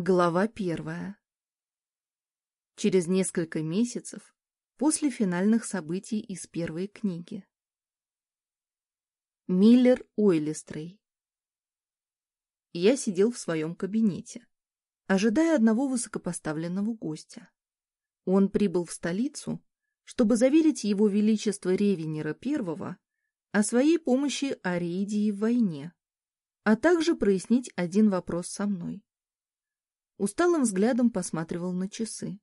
Глава первая. Через несколько месяцев после финальных событий из первой книги. Миллер Ойлистрей. Я сидел в своем кабинете, ожидая одного высокопоставленного гостя. Он прибыл в столицу, чтобы заверить его величество Ревенера первого о своей помощи Ариидии в войне, а также прояснить один вопрос со мной. Усталым взглядом посматривал на часы.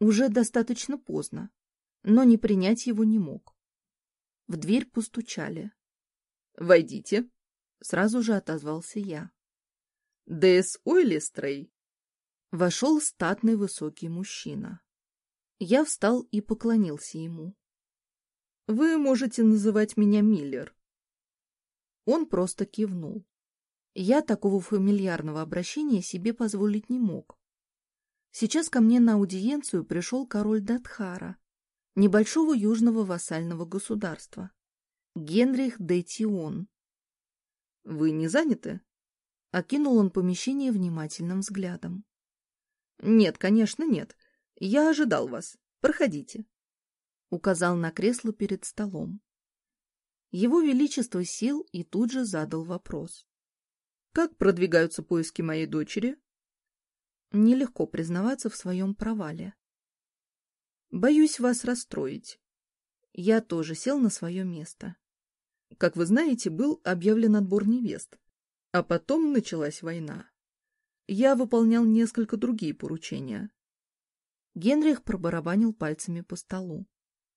Уже достаточно поздно, но не принять его не мог. В дверь постучали. «Войдите», — сразу же отозвался я. «Дэс Ойлистрей». Вошел статный высокий мужчина. Я встал и поклонился ему. «Вы можете называть меня Миллер». Он просто кивнул. Я такого фамильярного обращения себе позволить не мог. Сейчас ко мне на аудиенцию пришел король Датхара, небольшого южного вассального государства, Генрих Детион. — Вы не заняты? — окинул он помещение внимательным взглядом. — Нет, конечно, нет. Я ожидал вас. Проходите. Указал на кресло перед столом. Его Величество сел и тут же задал вопрос. Как продвигаются поиски моей дочери? Нелегко признаваться в своем провале. Боюсь вас расстроить. Я тоже сел на свое место. Как вы знаете, был объявлен отбор невест, а потом началась война. Я выполнял несколько другие поручения. Генрих пробарабанил пальцами по столу.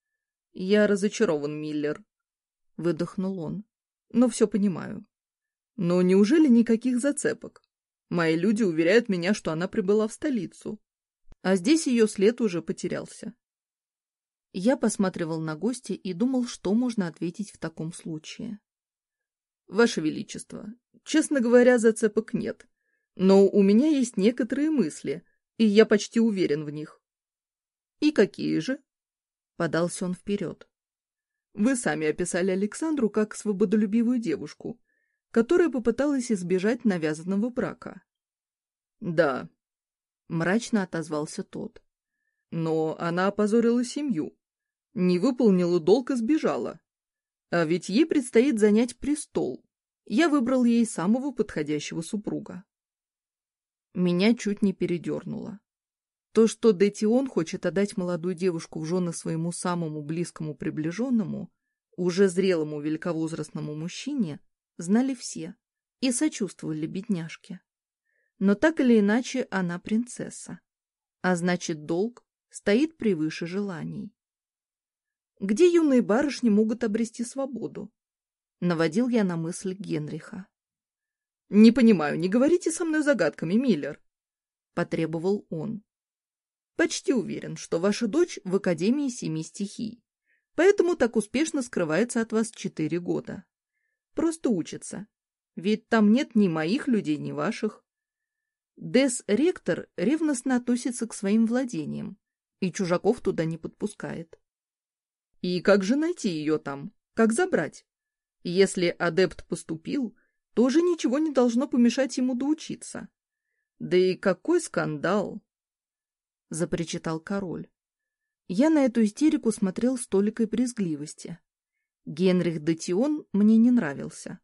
— Я разочарован, Миллер, — выдохнул он, — но все понимаю. Но неужели никаких зацепок? Мои люди уверяют меня, что она прибыла в столицу. А здесь ее след уже потерялся. Я посматривал на гостя и думал, что можно ответить в таком случае. Ваше Величество, честно говоря, зацепок нет. Но у меня есть некоторые мысли, и я почти уверен в них. И какие же? Подался он вперед. Вы сами описали Александру как свободолюбивую девушку, которая попыталась избежать навязанного брака. «Да», — мрачно отозвался тот. «Но она опозорила семью, не выполнила долг и сбежала. А ведь ей предстоит занять престол. Я выбрал ей самого подходящего супруга». Меня чуть не передернуло. То, что Детион хочет отдать молодую девушку в жены своему самому близкому приближенному, уже зрелому великовозрастному мужчине, знали все и сочувствовали бедняжке. Но так или иначе она принцесса, а значит долг стоит превыше желаний. Где юные барышни могут обрести свободу? Наводил я на мысль Генриха. «Не понимаю, не говорите со мной загадками, Миллер!» — потребовал он. «Почти уверен, что ваша дочь в Академии Семи Стихий, поэтому так успешно скрывается от вас четыре года. Просто учатся. Ведь там нет ни моих людей, ни ваших. Дес-ректор ревностно относится к своим владениям и чужаков туда не подпускает. И как же найти ее там? Как забрать? Если адепт поступил, тоже ничего не должно помешать ему доучиться. Да и какой скандал! — запричитал король. Я на эту истерику смотрел с толикой брезгливости. Генрих Датион мне не нравился.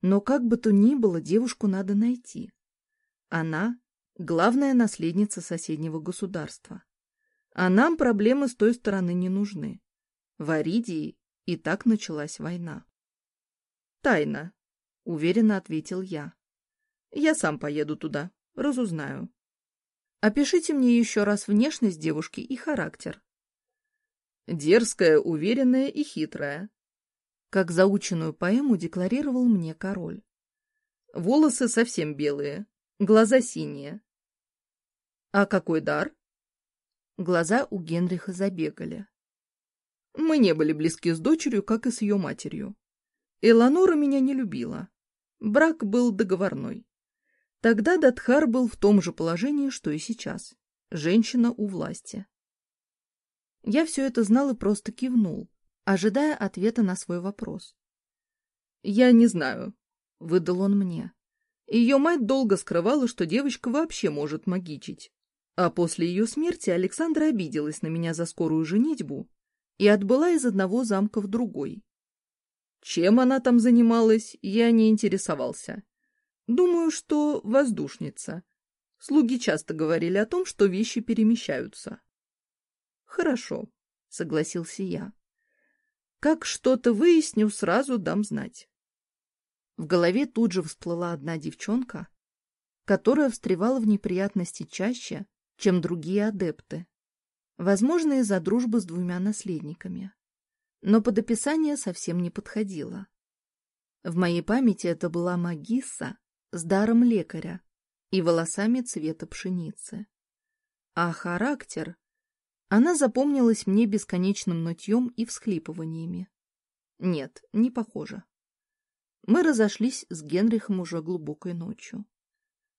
Но как бы то ни было, девушку надо найти. Она — главная наследница соседнего государства. А нам проблемы с той стороны не нужны. В Аридии и так началась война. «Тайна», — уверенно ответил я. «Я сам поеду туда, разузнаю». «Опишите мне еще раз внешность девушки и характер». «Дерзкая, уверенная и хитрая», как заученную поэму декларировал мне король. Волосы совсем белые, глаза синие. А какой дар? Глаза у Генриха забегали. Мы не были близки с дочерью, как и с ее матерью. Эланора меня не любила. Брак был договорной. Тогда Датхар был в том же положении, что и сейчас. Женщина у власти. Я все это знал и просто кивнул, ожидая ответа на свой вопрос. «Я не знаю», — выдал он мне. Ее мать долго скрывала, что девочка вообще может магичить. А после ее смерти Александра обиделась на меня за скорую женитьбу и отбыла из одного замка в другой. Чем она там занималась, я не интересовался. Думаю, что воздушница. Слуги часто говорили о том, что вещи перемещаются. — Хорошо, — согласился я. Как что-то выясню, сразу дам знать. В голове тут же всплыла одна девчонка, которая встревала в неприятности чаще, чем другие адепты. Возможно, из-за дружбы с двумя наследниками. Но под описание совсем не подходило. В моей памяти это была Магисса с даром лекаря и волосами цвета пшеницы. А характер она запомнилась мне бесконечным нытьем и всхлипываниями. Нет, не похоже. Мы разошлись с Генрихом уже глубокой ночью.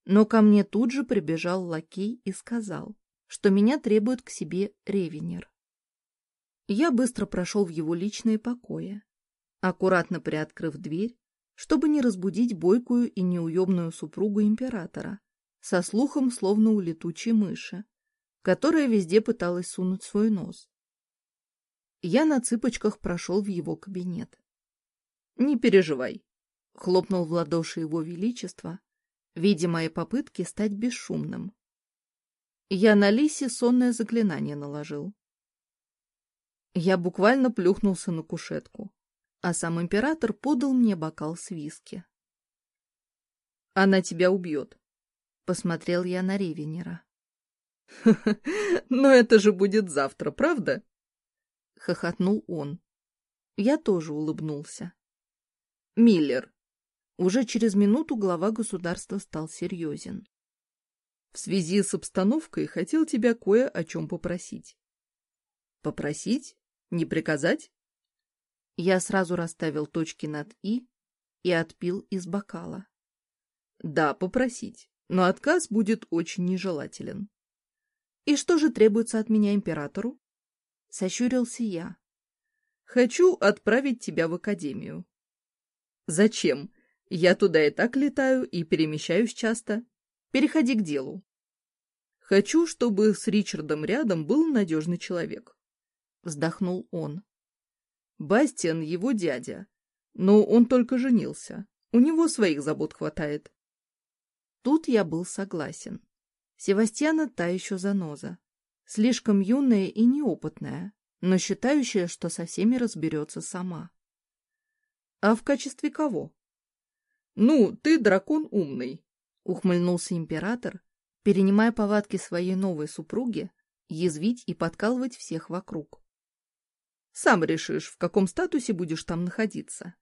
Но ко мне тут же прибежал лакей и сказал, что меня требует к себе Ревенер. Я быстро прошел в его личные покои, аккуратно приоткрыв дверь, чтобы не разбудить бойкую и неуемную супругу императора, со слухом словно у летучей мыши, которая везде пыталась сунуть свой нос. Я на цыпочках прошел в его кабинет. — Не переживай, — хлопнул в ладоши его величество, видя мои попытки стать бесшумным. Я на Лисе сонное заклинание наложил. Я буквально плюхнулся на кушетку, а сам император подал мне бокал с виски. — Она тебя убьет, — посмотрел я на Ревенера. но это же будет завтра, правда?» — хохотнул он. Я тоже улыбнулся. «Миллер». Уже через минуту глава государства стал серьезен. «В связи с обстановкой хотел тебя кое о чем попросить». «Попросить? Не приказать?» Я сразу расставил точки над «и» и отпил из бокала. «Да, попросить, но отказ будет очень нежелателен». И что же требуется от меня императору? Сощурился я. Хочу отправить тебя в академию. Зачем? Я туда и так летаю и перемещаюсь часто. Переходи к делу. Хочу, чтобы с Ричардом рядом был надежный человек. Вздохнул он. Бастиан его дядя. Но он только женился. У него своих забот хватает. Тут я был согласен. Севастьяна та еще заноза. Слишком юная и неопытная, но считающая, что со всеми разберется сама. А в качестве кого? Ну, ты дракон умный, ухмыльнулся император, перенимая повадки своей новой супруги, язвить и подкалывать всех вокруг. Сам решишь, в каком статусе будешь там находиться.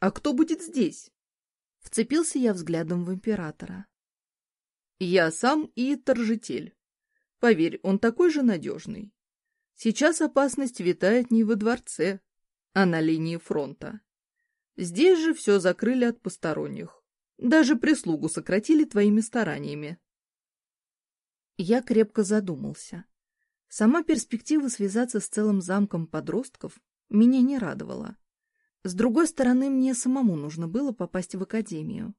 А кто будет здесь? Вцепился я взглядом в императора. Я сам и торжитель. Поверь, он такой же надежный. Сейчас опасность витает не во дворце, а на линии фронта. Здесь же все закрыли от посторонних. Даже прислугу сократили твоими стараниями. Я крепко задумался. Сама перспектива связаться с целым замком подростков меня не радовала. С другой стороны, мне самому нужно было попасть в академию.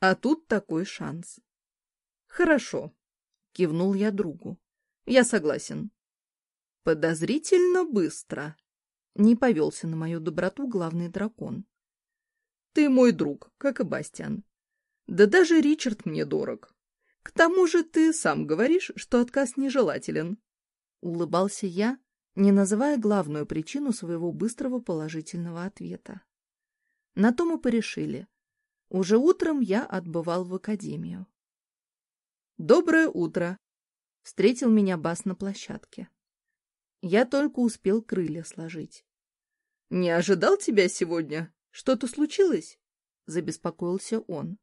А тут такой шанс. Хорошо, кивнул я другу. Я согласен. Подозрительно быстро. Не повелся на мою доброту главный дракон. Ты мой друг, как и Бастиан. Да даже Ричард мне дорог. К тому же ты сам говоришь, что отказ нежелателен. Улыбался я, не называя главную причину своего быстрого положительного ответа. На то мы порешили. Уже утром я отбывал в академию. «Доброе утро!» — встретил меня бас на площадке. Я только успел крылья сложить. «Не ожидал тебя сегодня? Что-то случилось?» — забеспокоился он.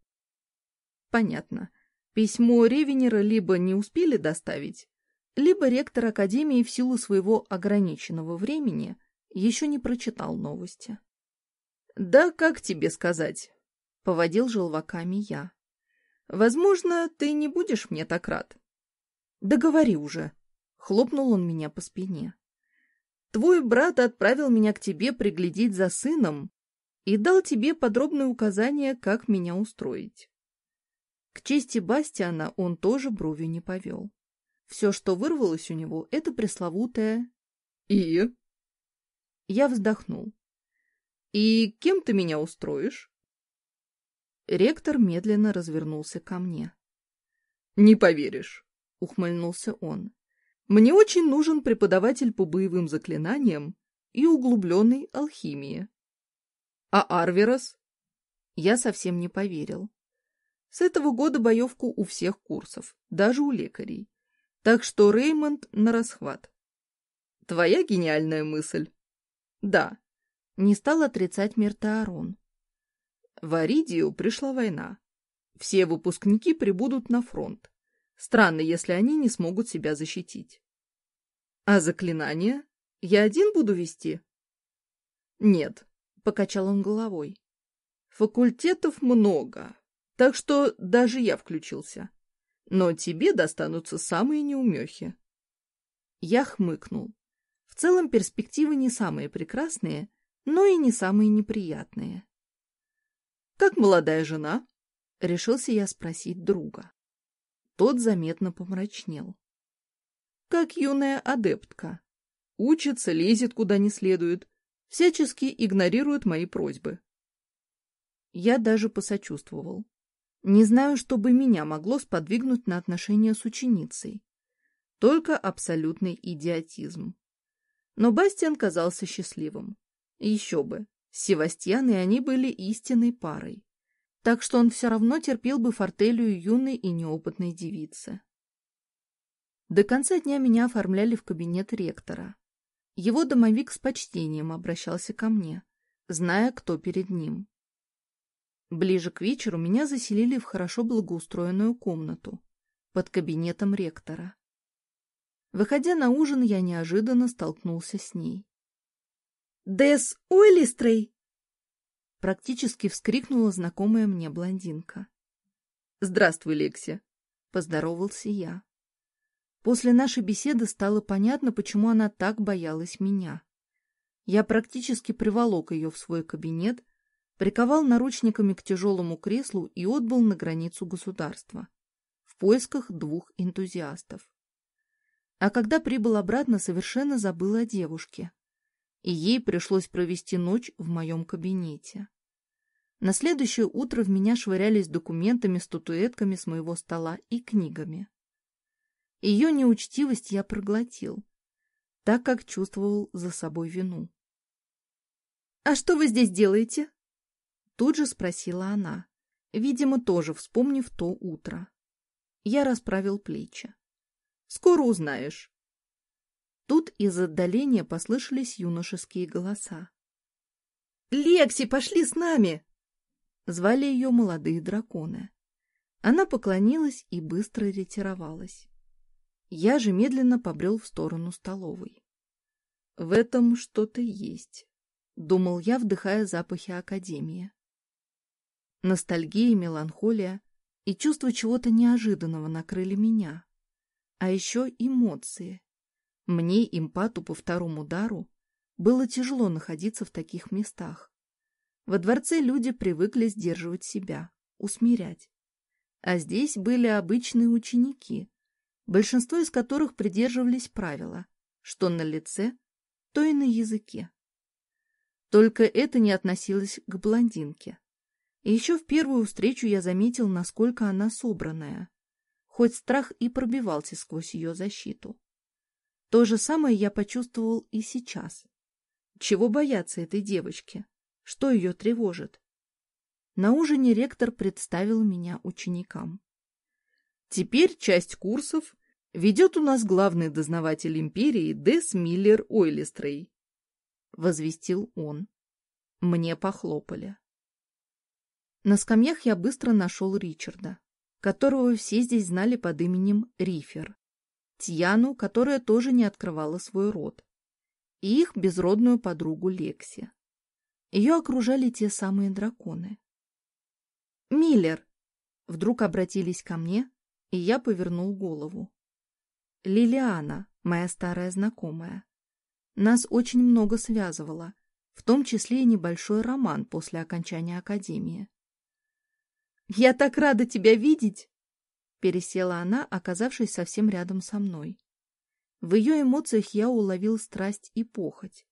«Понятно. Письмо Ревенера либо не успели доставить, либо ректор Академии в силу своего ограниченного времени еще не прочитал новости». «Да как тебе сказать?» — поводил желваками я. Возможно, ты не будешь мне так рад. Да говори уже. Хлопнул он меня по спине. Твой брат отправил меня к тебе приглядеть за сыном и дал тебе подробные указания, как меня устроить. К чести Бастиана он тоже бровью не повел. Все, что вырвалось у него, это пресловутое «И?» Я вздохнул. «И кем ты меня устроишь?» Ректор медленно развернулся ко мне. «Не поверишь», — ухмыльнулся он. «Мне очень нужен преподаватель по боевым заклинаниям и углубленной алхимии». «А Арверас?» Я совсем не поверил. С этого года боевку у всех курсов, даже у лекарей. Так что Реймонд на расхват. «Твоя гениальная мысль?» «Да», — не стал отрицать Миртаарон. В Аридию пришла война. Все выпускники прибудут на фронт. Странно, если они не смогут себя защитить. А заклинания Я один буду вести? Нет, покачал он головой. Факультетов много, так что даже я включился. Но тебе достанутся самые неумехи. Я хмыкнул. В целом перспективы не самые прекрасные, но и не самые неприятные. Как молодая жена? Решился я спросить друга. Тот заметно помрачнел. Как юная адептка. Учится, лезет куда не следует, всячески игнорирует мои просьбы. Я даже посочувствовал. Не знаю, что бы меня могло сподвигнуть на отношения с ученицей. Только абсолютный идиотизм. Но Бастиан казался счастливым. Еще бы. Севастьян и они были истинной парой. Так что он все равно терпел бы фортелью юной и неопытной девицы. До конца дня меня оформляли в кабинет ректора. Его домовик с почтением обращался ко мне, зная, кто перед ним. Ближе к вечеру меня заселили в хорошо благоустроенную комнату под кабинетом ректора. Выходя на ужин, я неожиданно столкнулся с ней. «Да с Практически вскрикнула знакомая мне блондинка. «Здравствуй, Лекси!» — поздоровался я. После нашей беседы стало понятно, почему она так боялась меня. Я практически приволок ее в свой кабинет, приковал наручниками к тяжелому креслу и отбыл на границу государства в поисках двух энтузиастов. А когда прибыл обратно, совершенно забыл о девушке, и ей пришлось провести ночь в моем кабинете. На следующее утро в меня швырялись документами, статуэтками с моего стола и книгами. Ее неучтивость я проглотил, так как чувствовал за собой вину. «А что вы здесь делаете?» Тут же спросила она, видимо, тоже вспомнив то утро. Я расправил плечи. «Скоро узнаешь». Тут из отдаления послышались юношеские голоса. «Лекси, пошли с нами!» Звали ее молодые драконы. Она поклонилась и быстро ретировалась. Я же медленно побрел в сторону столовой. «В этом что-то есть», — думал я, вдыхая запахи Академии. Ностальгия, меланхолия и чувство чего-то неожиданного накрыли меня. А еще эмоции. Мне, импату по второму удару, было тяжело находиться в таких местах. Во дворце люди привыкли сдерживать себя, усмирять. А здесь были обычные ученики, большинство из которых придерживались правила, что на лице, то и на языке. Только это не относилось к блондинке. И еще в первую встречу я заметил, насколько она собранная, хоть страх и пробивался сквозь ее защиту. То же самое я почувствовал и сейчас. Чего бояться этой девочки? Что ее тревожит? На ужине ректор представил меня ученикам. Теперь часть курсов ведет у нас главный дознаватель империи Дес Миллер Ойлистрей, — возвестил он. Мне похлопали. На скамьях я быстро нашел Ричарда, которого все здесь знали под именем Рифер. Тьяну, которая тоже не открывала свой рот, и их безродную подругу Лекси. Ее окружали те самые драконы. «Миллер!» — вдруг обратились ко мне, и я повернул голову. «Лилиана, моя старая знакомая. Нас очень много связывало, в том числе и небольшой роман после окончания академии». «Я так рада тебя видеть!» Пересела она, оказавшись совсем рядом со мной. В ее эмоциях я уловил страсть и похоть.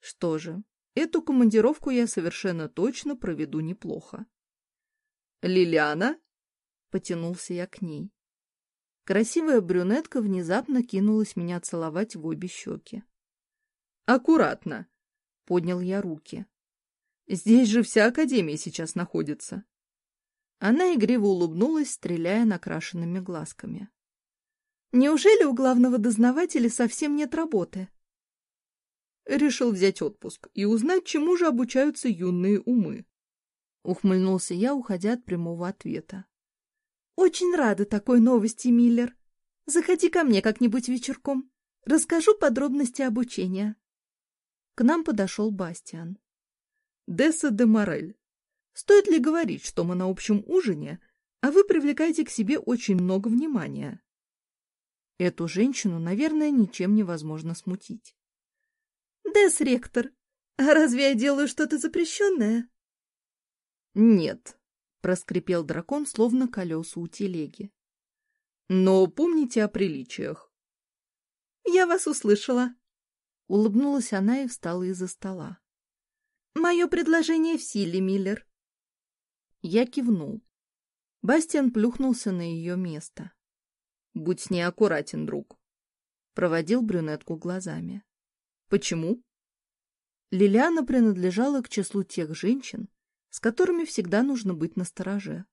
Что же, эту командировку я совершенно точно проведу неплохо. «Лилиана?» — потянулся я к ней. Красивая брюнетка внезапно кинулась меня целовать в обе щеки. «Аккуратно!» — поднял я руки. «Здесь же вся Академия сейчас находится!» Она игриво улыбнулась, стреляя накрашенными глазками. «Неужели у главного дознавателя совсем нет работы?» Решил взять отпуск и узнать, чему же обучаются юные умы. Ухмыльнулся я, уходя от прямого ответа. «Очень рада такой новости, Миллер. Заходи ко мне как-нибудь вечерком. Расскажу подробности обучения». К нам подошел Бастиан. «Десса де Морель, Стоит ли говорить, что мы на общем ужине, а вы привлекаете к себе очень много внимания? Эту женщину, наверное, ничем невозможно смутить. «Десс, ректор, а разве я делаю что-то запрещенное?» «Нет», — проскрипел дракон, словно колеса у телеги. «Но помните о приличиях». «Я вас услышала», — улыбнулась она и встала из-за стола. «Мое предложение в силе, Миллер. Я кивнул. Бастиан плюхнулся на ее место. «Будь с ней аккуратен, друг», — проводил брюнетку глазами. «Почему?» Лилиана принадлежала к числу тех женщин, с которыми всегда нужно быть настороже.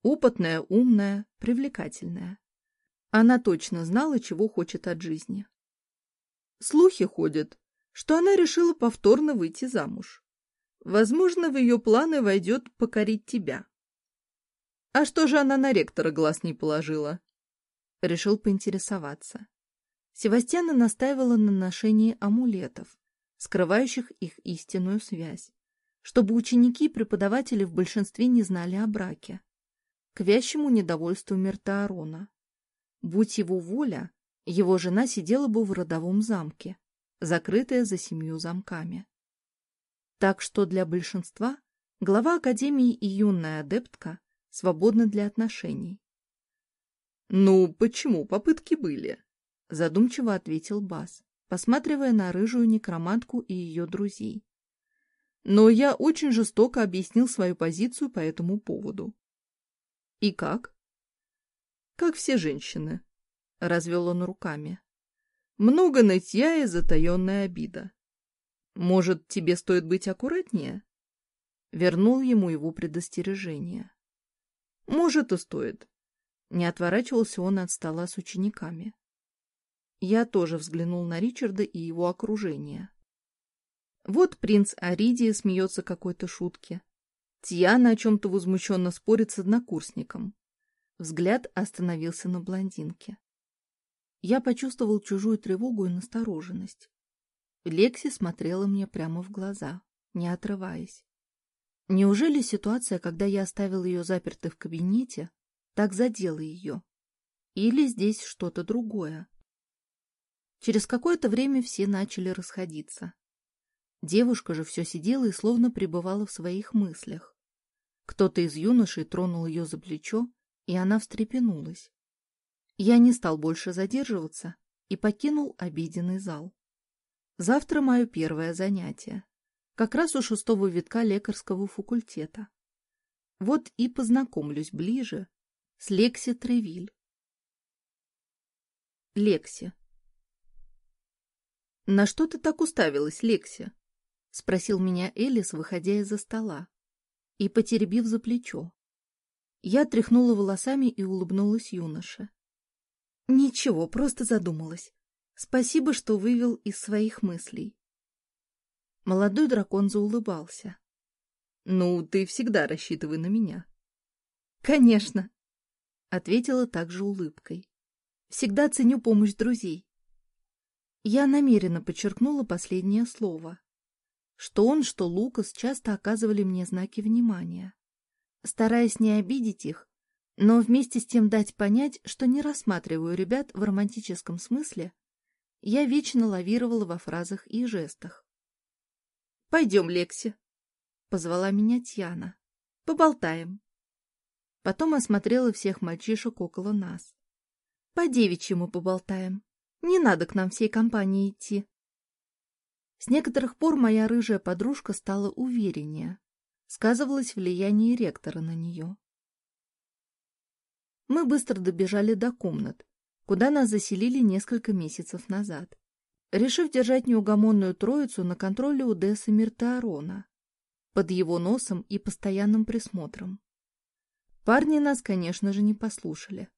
Опытная, умная, привлекательная. Она точно знала, чего хочет от жизни. Слухи ходят, что она решила повторно выйти замуж. Возможно, в ее планы войдет покорить тебя. А что же она на ректора глаз не положила? Решил поинтересоваться. Севастьяна настаивала на ношении амулетов, скрывающих их истинную связь, чтобы ученики и преподаватели в большинстве не знали о браке. К вящему недовольству Миртаарона. Будь его воля, его жена сидела бы в родовом замке, закрытая за семью замками. Так что для большинства глава Академии и юная адептка свободны для отношений. «Ну, почему попытки были?» — задумчиво ответил Бас, посматривая на рыжую некромантку и ее друзей. «Но я очень жестоко объяснил свою позицию по этому поводу». «И как?» «Как все женщины», — развел он руками. «Много нытья и затаенная обида. Может, тебе стоит быть аккуратнее? Вернул ему его предостережение. Может, и стоит. Не отворачивался он от стола с учениками. Я тоже взглянул на Ричарда и его окружение. Вот принц Аридия смеется какой-то шутке. Тиана о чем-то возмущенно спорит с однокурсником. Взгляд остановился на блондинке. Я почувствовал чужую тревогу и настороженность. Лекси смотрела мне прямо в глаза, не отрываясь. Неужели ситуация, когда я оставил ее запертой в кабинете, так задела ее? Или здесь что-то другое? Через какое-то время все начали расходиться. Девушка же все сидела и словно пребывала в своих мыслях. Кто-то из юношей тронул ее за плечо, и она встрепенулась. Я не стал больше задерживаться и покинул обеденный зал. Завтра мое первое занятие. Как раз у шестого витка лекарского факультета. Вот и познакомлюсь ближе с Лекси Тревиль. Лекси. «На что ты так уставилась, Лекси?» — спросил меня Элис, выходя из-за стола и потеребив за плечо. Я тряхнула волосами и улыбнулась юноше. «Ничего, просто задумалась. Спасибо, что вывел из своих мыслей. Молодой дракон заулыбался. — Ну, ты всегда рассчитывай на меня. — Конечно, — ответила также улыбкой. — Всегда ценю помощь друзей. Я намеренно подчеркнула последнее слово. Что он, что Лукас часто оказывали мне знаки внимания. Стараясь не обидеть их, но вместе с тем дать понять, что не рассматриваю ребят в романтическом смысле, я вечно лавировала во фразах и жестах. — Пойдем, Лекси, — позвала меня Тьяна. — Поболтаем. Потом осмотрела всех мальчишек около нас. — По девичьему поболтаем. Не надо к нам всей компании идти. С некоторых пор моя рыжая подружка стала увереннее. Сказывалось влияние ректора на нее. Мы быстро добежали до комнат, куда нас заселили несколько месяцев назад, решив держать неугомонную троицу на контроле у Десса Миртаарона, под его носом и постоянным присмотром. Парни нас, конечно же, не послушали.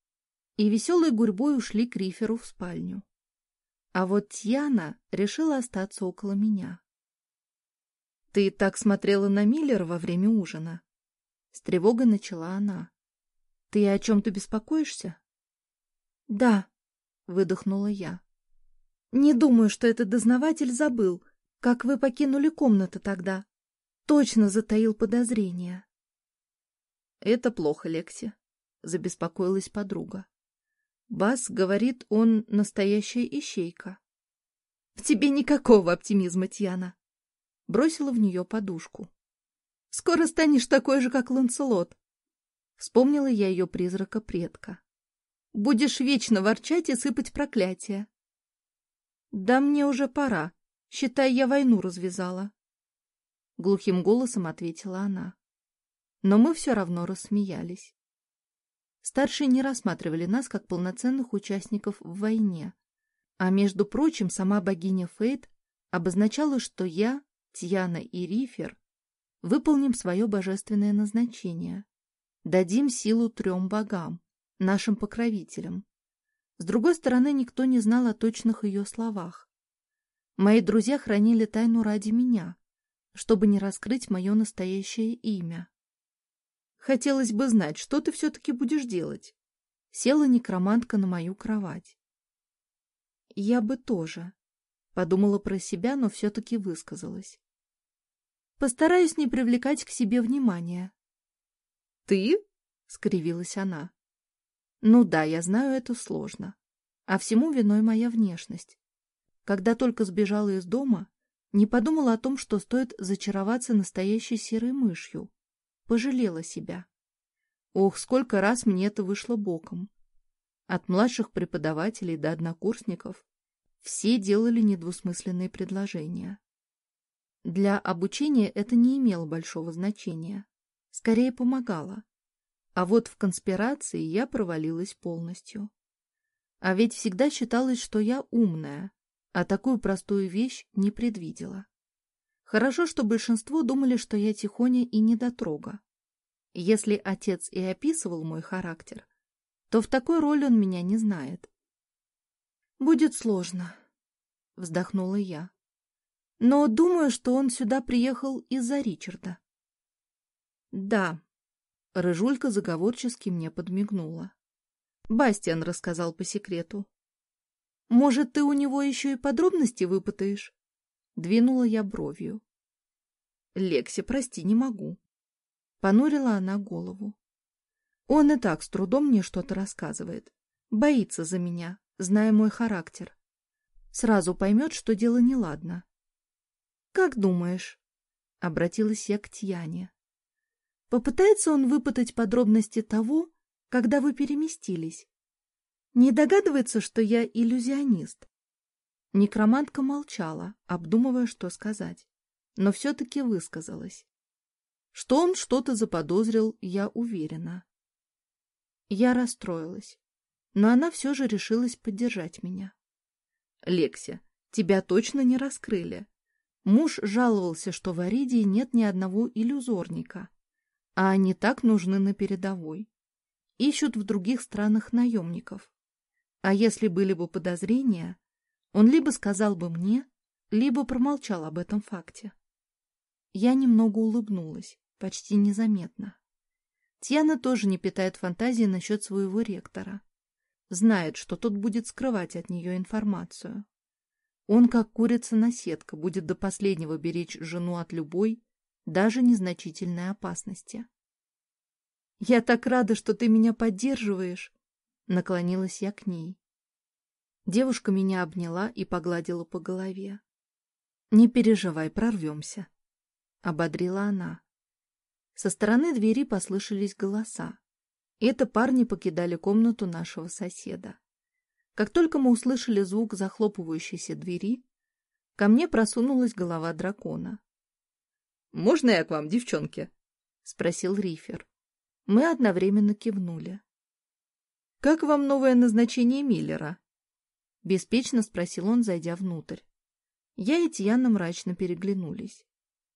И веселой гурьбой ушли к Риферу в спальню. А вот Тьяна решила остаться около меня. — Ты так смотрела на Миллера во время ужина? — с тревогой начала она. — Ты о чем-то беспокоишься? «Да», — выдохнула я. «Не думаю, что этот дознаватель забыл, как вы покинули комнату тогда. Точно затаил подозрения». «Это плохо, Лекси», — забеспокоилась подруга. Бас говорит, он настоящая ищейка. — В тебе никакого оптимизма, Тьяна! — бросила в нее подушку. — Скоро станешь такой же, как Ланселот! — вспомнила я ее призрака-предка. Будешь вечно ворчать и сыпать проклятия. Да мне уже пора. Считай, я войну развязала. Глухим голосом ответила она. Но мы все равно рассмеялись. Старшие не рассматривали нас как полноценных участников в войне. А между прочим, сама богиня Фейт обозначала, что я, Тьяна и Рифер выполним свое божественное назначение. Дадим силу трем богам нашим покровителем. С другой стороны, никто не знал о точных ее словах. Мои друзья хранили тайну ради меня, чтобы не раскрыть мое настоящее имя. Хотелось бы знать, что ты все-таки будешь делать. Села некромантка на мою кровать. Я бы тоже. Подумала про себя, но все-таки высказалась. Постараюсь не привлекать к себе внимания. — Ты? — скривилась она. Ну да, я знаю, это сложно. А всему виной моя внешность. Когда только сбежала из дома, не подумала о том, что стоит зачароваться настоящей серой мышью. Пожалела себя. Ох, сколько раз мне это вышло боком. От младших преподавателей до однокурсников все делали недвусмысленные предложения. Для обучения это не имело большого значения. Скорее помогало. А вот в конспирации я провалилась полностью. А ведь всегда считалось, что я умная, а такую простую вещь не предвидела. Хорошо, что большинство думали, что я тихоня и недотрога. Если отец и описывал мой характер, то в такой роли он меня не знает. «Будет сложно», — вздохнула я. «Но думаю, что он сюда приехал из-за Ричарда». «Да, Рыжулька заговорчески мне подмигнула. Бастиан рассказал по секрету. «Может, ты у него еще и подробности выпытаешь?» Двинула я бровью. «Лекси, прости, не могу». Понурила она голову. «Он и так с трудом мне что-то рассказывает. Боится за меня, зная мой характер. Сразу поймет, что дело неладно». «Как думаешь?» — обратилась я к Тьяне. Попытается он выпытать подробности того, когда вы переместились. Не догадывается, что я иллюзионист. Некромантка молчала, обдумывая, что сказать, но все-таки высказалась. Что он что-то заподозрил, я уверена. Я расстроилась, но она все же решилась поддержать меня. — Лекся, тебя точно не раскрыли. Муж жаловался, что в Аридии нет ни одного иллюзорника — а они так нужны на передовой. Ищут в других странах наемников. А если были бы подозрения, он либо сказал бы мне, либо промолчал об этом факте. Я немного улыбнулась, почти незаметно. Тьяна тоже не питает фантазии насчет своего ректора. Знает, что тот будет скрывать от нее информацию. Он, как курица на сетка будет до последнего беречь жену от любой, даже незначительной опасности. «Я так рада, что ты меня поддерживаешь!» Наклонилась я к ней. Девушка меня обняла и погладила по голове. «Не переживай, прорвемся», — ободрила она. Со стороны двери послышались голоса. Это парни покидали комнату нашего соседа. Как только мы услышали звук захлопывающейся двери, ко мне просунулась голова дракона. Можно я к вам, девчонки? — спросил Рифер. Мы одновременно кивнули. — Как вам новое назначение Миллера? — беспечно спросил он, зайдя внутрь. Я и Тьяна мрачно переглянулись.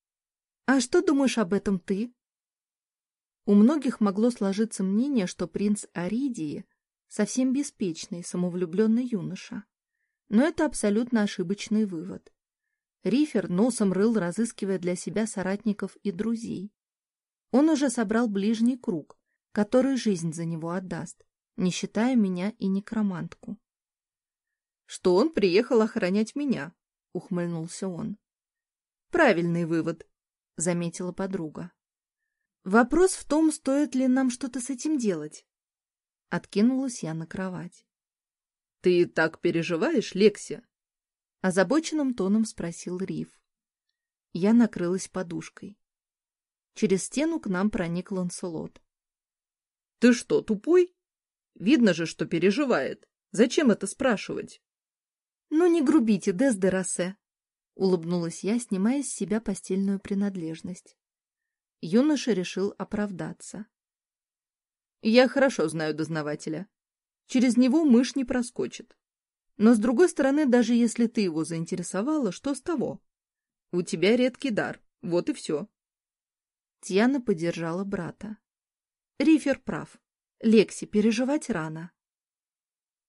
— А что думаешь об этом ты? У многих могло сложиться мнение, что принц Аридии совсем беспечный, самовлюбленный юноша. Но это абсолютно ошибочный вывод. Рифер носом рыл, разыскивая для себя соратников и друзей. Он уже собрал ближний круг, который жизнь за него отдаст, не считая меня и некромантку. — Что он приехал охранять меня, — ухмыльнулся он. — Правильный вывод, — заметила подруга. — Вопрос в том, стоит ли нам что-то с этим делать. Откинулась я на кровать. — Ты так переживаешь, Лексия? Озабоченным тоном спросил Риф. Я накрылась подушкой. Через стену к нам проник Ланселот. — Ты что, тупой? Видно же, что переживает. Зачем это спрашивать? — Ну не грубите, дездерасе. улыбнулась я, снимая с себя постельную принадлежность. Юноша решил оправдаться. — Я хорошо знаю дознавателя. Через него мышь не проскочит. Но, с другой стороны, даже если ты его заинтересовала, что с того? У тебя редкий дар, вот и все. Тьяна поддержала брата. Рифер прав. Лекси, переживать рано.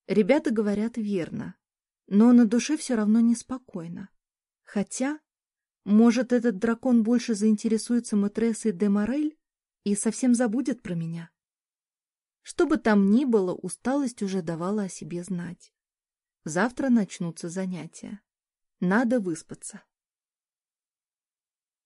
Ребята говорят верно, но на душе все равно неспокойно. Хотя, может, этот дракон больше заинтересуется матрессой де Морель и совсем забудет про меня. Что бы там ни было, усталость уже давала о себе знать. Завтра начнутся занятия. Надо выспаться.